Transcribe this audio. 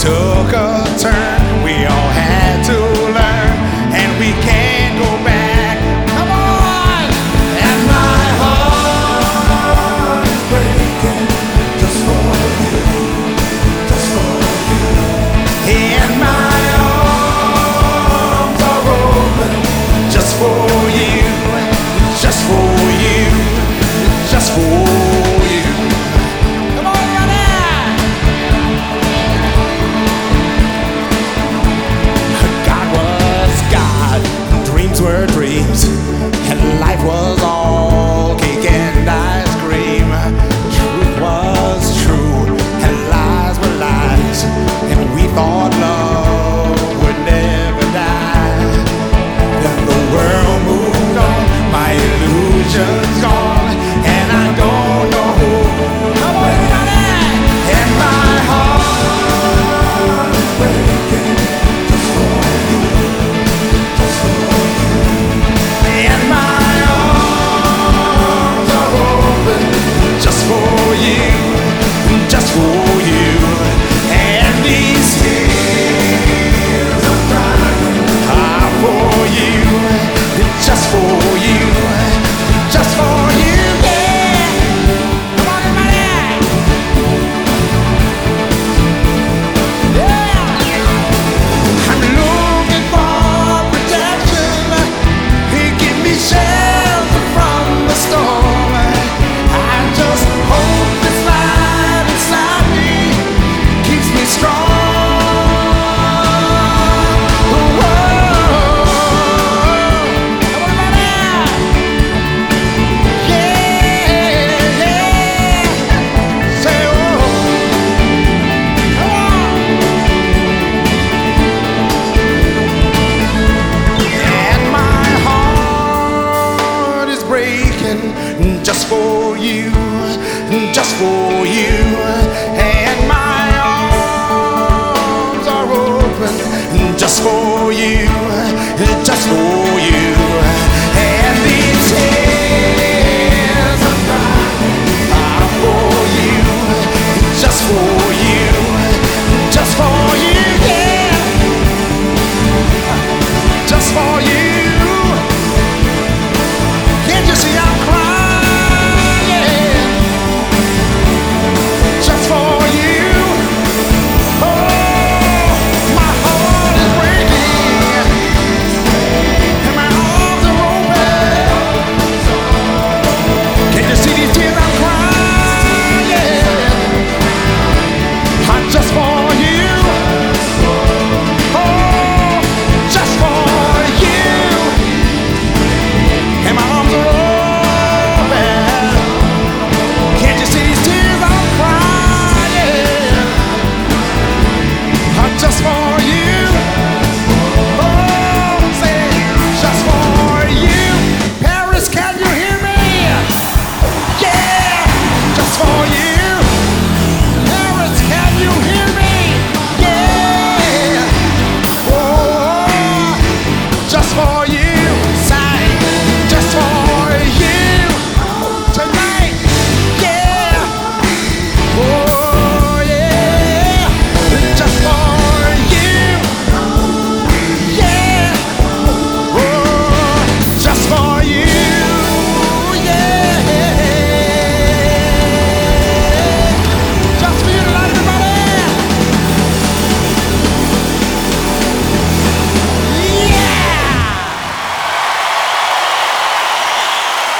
took.